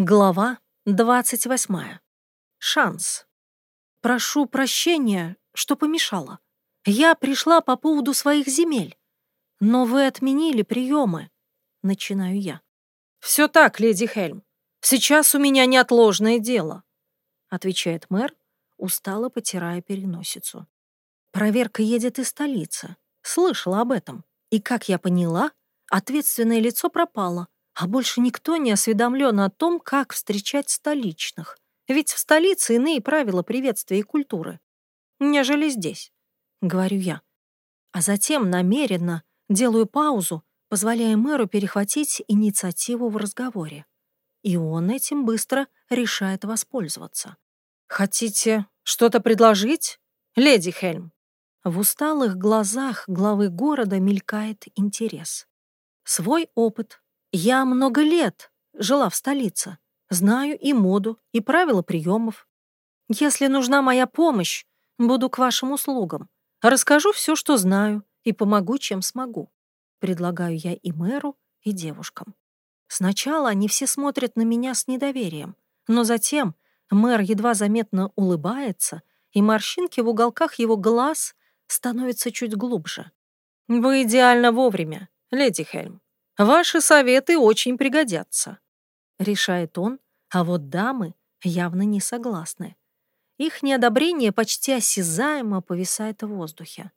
Глава 28. Шанс. Прошу прощения, что помешала. Я пришла по поводу своих земель, но вы отменили приемы. Начинаю я. Все так, леди Хельм. Сейчас у меня неотложное дело, отвечает мэр, устало потирая переносицу. Проверка едет из столицы. Слышала об этом. И, как я поняла, ответственное лицо пропало — а больше никто не осведомлен о том, как встречать столичных. Ведь в столице иные правила приветствия и культуры, нежели здесь, говорю я. А затем намеренно делаю паузу, позволяя мэру перехватить инициативу в разговоре. И он этим быстро решает воспользоваться. «Хотите что-то предложить, леди Хельм?» В усталых глазах главы города мелькает интерес. Свой опыт, я много лет жила в столице, знаю и моду, и правила приемов. Если нужна моя помощь, буду к вашим услугам. Расскажу все, что знаю, и помогу, чем смогу. Предлагаю я и мэру, и девушкам. Сначала они все смотрят на меня с недоверием, но затем мэр едва заметно улыбается, и морщинки в уголках его глаз становятся чуть глубже. «Вы идеально вовремя, леди Хельм. Ваши советы очень пригодятся», — решает он, а вот дамы явно не согласны. Их неодобрение почти осязаемо повисает в воздухе.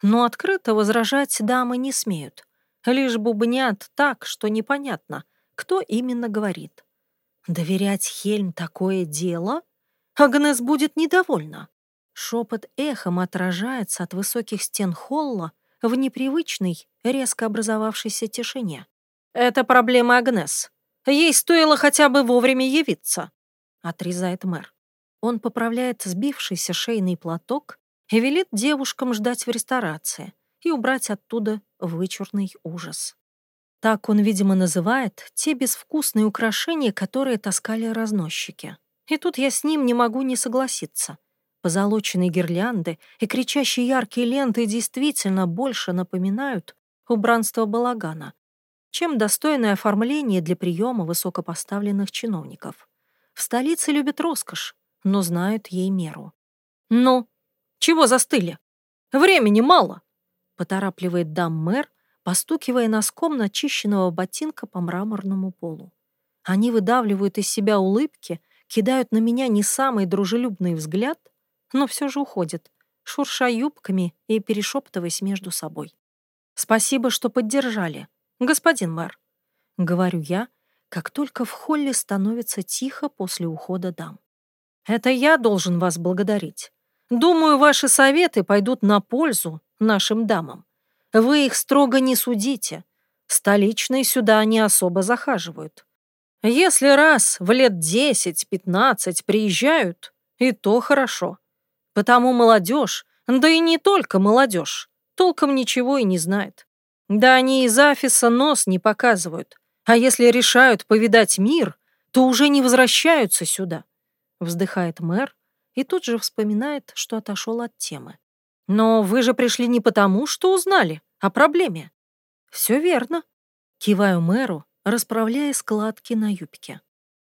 Но открыто возражать дамы не смеют, лишь бубнят так, что непонятно, кто именно говорит. Доверять Хельм такое дело? Агнес будет недовольна. Шепот эхом отражается от высоких стен холла в непривычной, резко образовавшейся тишине. «Это проблема Агнес. Ей стоило хотя бы вовремя явиться», — отрезает мэр. Он поправляет сбившийся шейный платок и велит девушкам ждать в ресторации и убрать оттуда вычурный ужас. Так он, видимо, называет те безвкусные украшения, которые таскали разносчики. И тут я с ним не могу не согласиться. Позолоченные гирлянды и кричащие яркие ленты действительно больше напоминают убранство балагана, чем достойное оформление для приема высокопоставленных чиновников. В столице любят роскошь, но знают ей меру. «Ну, чего застыли? Времени мало!» — поторапливает дам-мэр, постукивая носком начищенного ботинка по мраморному полу. Они выдавливают из себя улыбки, кидают на меня не самый дружелюбный взгляд — но все же уходит, шурша юбками и перешептываясь между собой. «Спасибо, что поддержали, господин мэр», — говорю я, как только в холле становится тихо после ухода дам. «Это я должен вас благодарить. Думаю, ваши советы пойдут на пользу нашим дамам. Вы их строго не судите. Столичные сюда не особо захаживают. Если раз в лет 10-15 приезжают, и то хорошо. Потому молодежь, да и не только молодежь, толком ничего и не знает. Да они из офиса нос не показывают. А если решают повидать мир, то уже не возвращаются сюда. Вздыхает мэр и тут же вспоминает, что отошел от темы. Но вы же пришли не потому, что узнали о проблеме. Все верно. Киваю мэру, расправляя складки на юбке.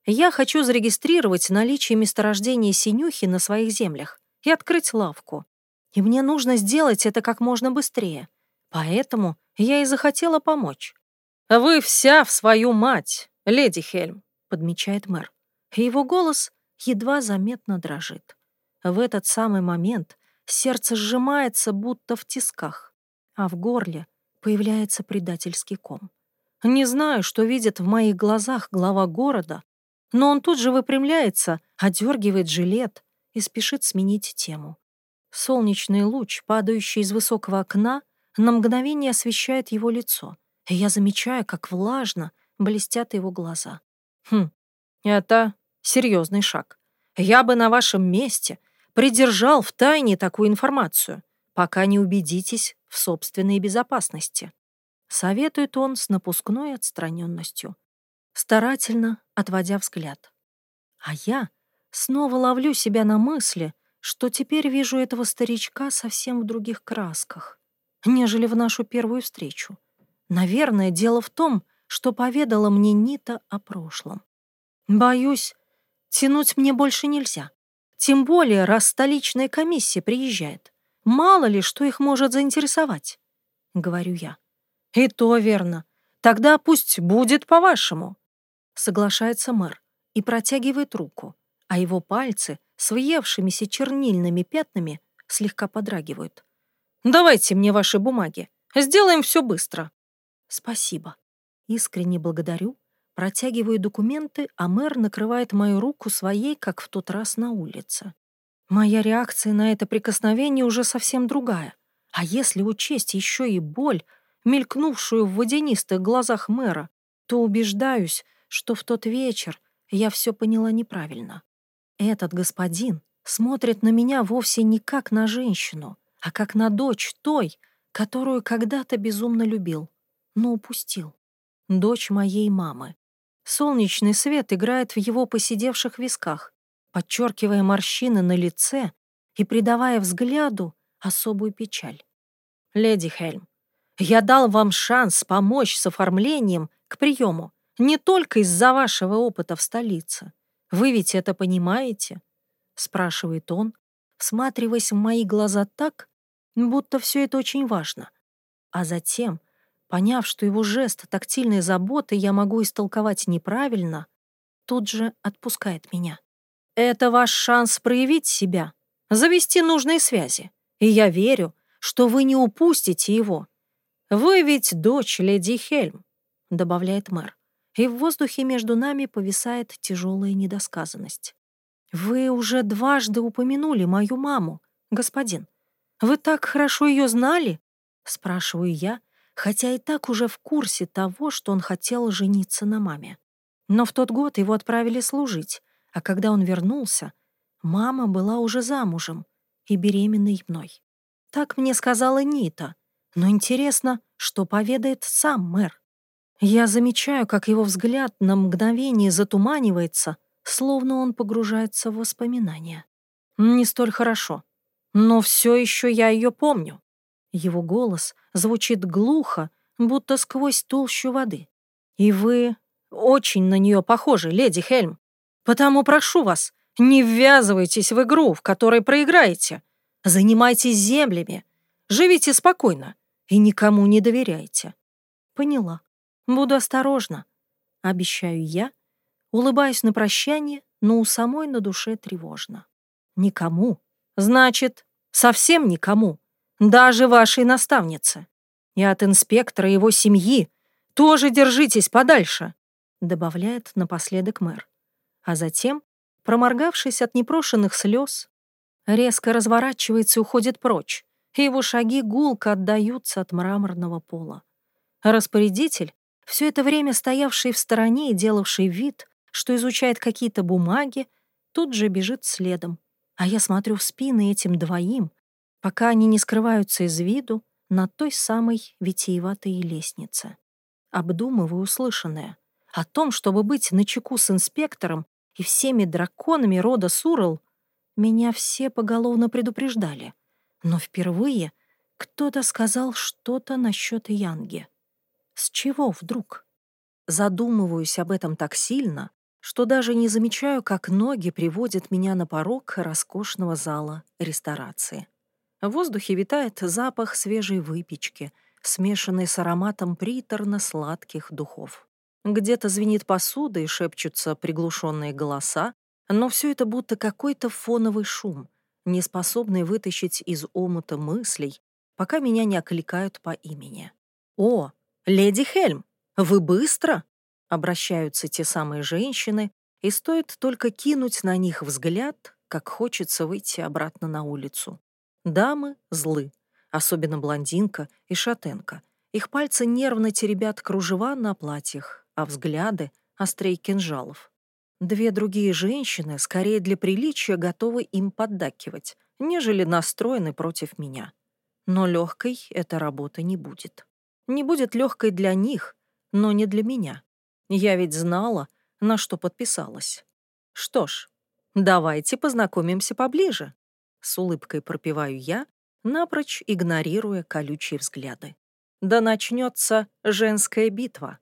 Я хочу зарегистрировать наличие месторождения синюхи на своих землях и открыть лавку. И мне нужно сделать это как можно быстрее. Поэтому я и захотела помочь. «Вы вся в свою мать, леди Хельм», — подмечает мэр. Его голос едва заметно дрожит. В этот самый момент сердце сжимается, будто в тисках, а в горле появляется предательский ком. Не знаю, что видит в моих глазах глава города, но он тут же выпрямляется, одергивает жилет, и спешит сменить тему. Солнечный луч, падающий из высокого окна, на мгновение освещает его лицо, и я замечаю, как влажно блестят его глаза. Хм, это серьезный шаг. Я бы на вашем месте придержал в тайне такую информацию, пока не убедитесь в собственной безопасности. Советует он с напускной отстраненностью, старательно отводя взгляд. А я Снова ловлю себя на мысли, что теперь вижу этого старичка совсем в других красках, нежели в нашу первую встречу. Наверное, дело в том, что поведала мне Нита о прошлом. Боюсь, тянуть мне больше нельзя. Тем более, раз столичная комиссия приезжает. Мало ли, что их может заинтересовать, — говорю я. И то верно. Тогда пусть будет по-вашему, — соглашается мэр и протягивает руку, а его пальцы с въевшимися чернильными пятнами слегка подрагивают. «Давайте мне ваши бумаги. Сделаем все быстро». «Спасибо. Искренне благодарю Протягиваю документы, а мэр накрывает мою руку своей, как в тот раз на улице. Моя реакция на это прикосновение уже совсем другая. А если учесть еще и боль, мелькнувшую в водянистых глазах мэра, то убеждаюсь, что в тот вечер я все поняла неправильно. Этот господин смотрит на меня вовсе не как на женщину, а как на дочь той, которую когда-то безумно любил, но упустил. Дочь моей мамы. Солнечный свет играет в его посидевших висках, подчеркивая морщины на лице и придавая взгляду особую печаль. «Леди Хельм, я дал вам шанс помочь с оформлением к приему не только из-за вашего опыта в столице. Вы ведь это понимаете?» — спрашивает он, всматриваясь в мои глаза так, будто все это очень важно. А затем Поняв, что его жест тактильной заботы я могу истолковать неправильно, тут же отпускает меня. Это ваш шанс проявить себя, завести нужные связи. И я верю, что вы не упустите его. Вы ведь дочь леди Хельм, добавляет мэр. И в воздухе между нами повисает тяжелая недосказанность. Вы уже дважды упомянули мою маму, господин. Вы так хорошо ее знали? Спрашиваю я, хотя и так уже в курсе того, что он хотел жениться на маме. Но в тот год его отправили служить, а когда он вернулся, мама была уже замужем и беременной мной. Так мне сказала Нита, но интересно, что поведает сам мэр. Я замечаю, как его взгляд на мгновение затуманивается, словно он погружается в воспоминания. Не столь хорошо, но все еще я ее помню. Его голос звучит глухо, будто сквозь толщу воды. «И вы очень на нее похожи, леди Хельм. Потому прошу вас, не ввязывайтесь в игру, в которой проиграете. Занимайтесь землями, живите спокойно и никому не доверяйте». «Поняла. Буду осторожна», — обещаю я, улыбаюсь на прощание, но у самой на душе тревожно. «Никому. Значит, совсем никому» даже вашей наставнице. И от инспектора его семьи тоже держитесь подальше», добавляет напоследок мэр. А затем, проморгавшись от непрошенных слез, резко разворачивается и уходит прочь, его шаги гулко отдаются от мраморного пола. Распорядитель, все это время стоявший в стороне и делавший вид, что изучает какие-то бумаги, тут же бежит следом. А я смотрю в спины этим двоим, пока они не скрываются из виду на той самой витиеватой лестнице. Обдумываю услышанное. О том, чтобы быть начеку с инспектором и всеми драконами рода Сурл, меня все поголовно предупреждали. Но впервые кто-то сказал что-то насчет Янги. С чего вдруг? Задумываюсь об этом так сильно, что даже не замечаю, как ноги приводят меня на порог роскошного зала ресторации. В воздухе витает запах свежей выпечки, смешанный с ароматом приторно-сладких духов. Где-то звенит посуда и шепчутся приглушенные голоса, но все это будто какой-то фоновый шум, не способный вытащить из омута мыслей, пока меня не окликают по имени. «О, леди Хельм, вы быстро?» Обращаются те самые женщины, и стоит только кинуть на них взгляд, как хочется выйти обратно на улицу. Дамы злы, особенно блондинка и шатенка. Их пальцы нервно теребят кружева на платьях, а взгляды — острей кинжалов. Две другие женщины скорее для приличия готовы им поддакивать, нежели настроены против меня. Но легкой эта работа не будет. Не будет легкой для них, но не для меня. Я ведь знала, на что подписалась. Что ж, давайте познакомимся поближе. С улыбкой пропеваю я, напрочь игнорируя колючие взгляды. Да начнется женская битва.